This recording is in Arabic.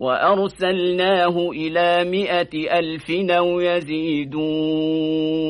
وأرسلناه إلى مائة ألف أو يزيدون